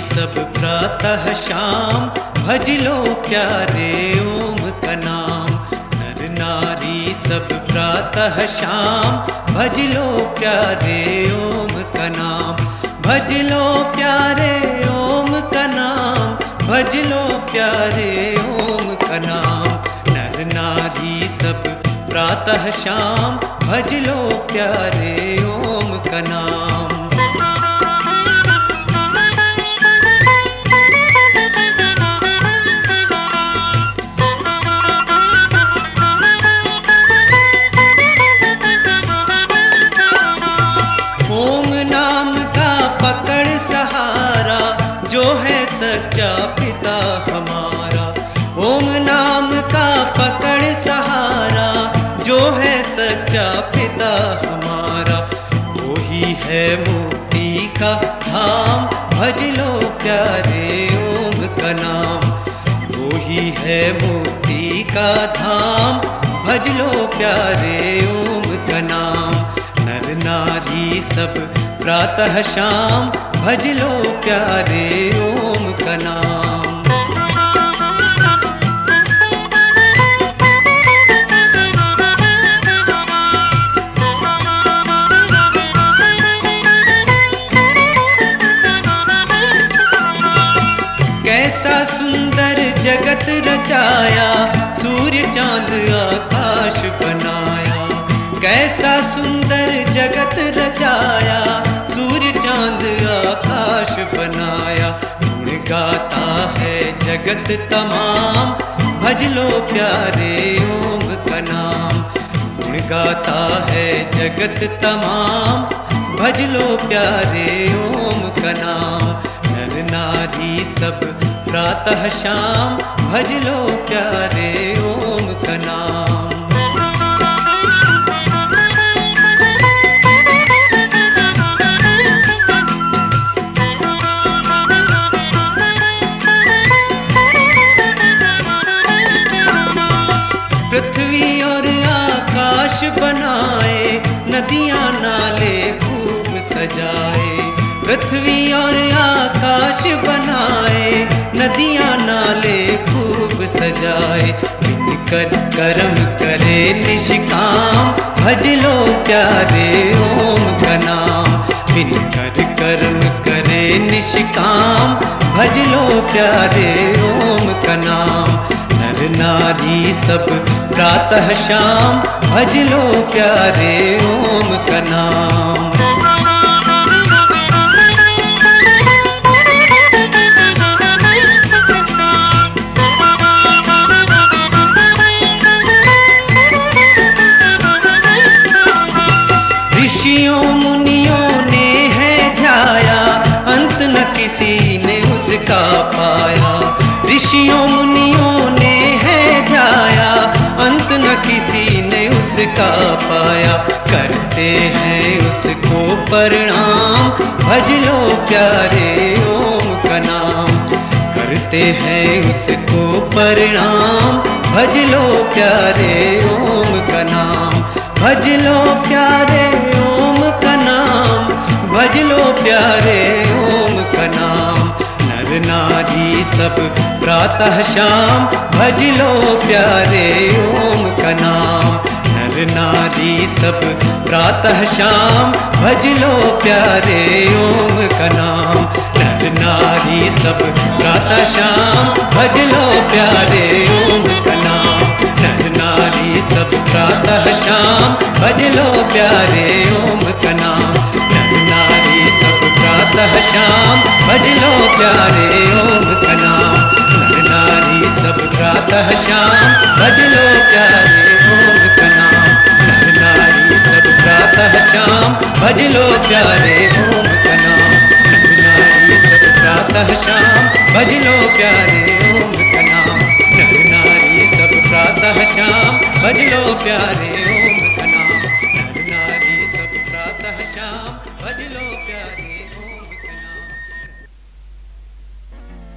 सब प्रातः शाम, भज लो प्यारे ओम का नाम। नर नारी सब प्रातः शाम, भज लो प्यारे ओम का नाम। भज लो प्यारे ओम का नाम, भज लो प्यारे ओम का नाम। नर नारी सब प्रातः शाम, भज लो प्यारे ओम का नाम। सच्चा पिता हमारा। ओम नाम का पकड़ सहारा, जो है सच्चा पिता हमारा। वो ही है मुक्ति का धाम, भज लो प्यारे ओम का नाम। वो ही है मुक्ति का धाम, भज लो प्यारे ओम का नाम। नर नारी सब प्रातः शाम, भज लो प्यारे ओम कैसा सुंदर जगत रचाया सूर्य चाँद आकाश बनाया। कैसा सुंदर जगत गाता है जगत तमाम भज लो प्यारे ओम का नाम। गुण गाता है जगत तमाम भज लो प्यारे ओम का नाम। नर नारी सब प्रातः शाम भज लो प्यारे ओम का नाम। आकाश बनाए, नदियाँ, नाले खूब सजाए। पृथ्वी और आकाश बनाए, नदियाँ, नाले खूब सजाए। बिन कर कर्म करे निष्काम, भज लो प्यारे ओम का नाम। बिन कर कर्म करे निष्काम, भज लो प्यारे ओम का नाम। नर सब, प्रातः शाम, भज लो प्यारे ओम का नाम। ऋषियों, मुनियों ने है ध्याया, अंत न किसी ने उसका पाया। ऋषियों किसी ने उसका पाया, करते हैं उसको प्रणाम। भज लो प्यारे ओम का नाम। करते हैं उसको प्रणाम। भज लो प्यारे ओम का नाम। भज लो प्यारे ओम का नाम। भज लो प्यारे ओम का नाम। नर नारी सब प्रातः शाम। भज लो प्यारे सब प्रातः शाम, भज लो प्यारे ओम का नाम। नर नारी सब प्रातः शाम, भज लो प्यारे ओम का नाम। नर नारी सब प्रातः शाम, भज लो प्यारे ओम का नाम। नर नारी सब प्रातः शाम, भज लो प्यारे ओम का नाम। नर नारी सब प्रातः शाम, भज लो प्यारे शाम, भज लो प्यारे ओम का नाम। नर नारी सब प्रातः शाम, भज लो प्यारे ओम का नाम। नर सब प्रातः शाम, भज लो प्यारे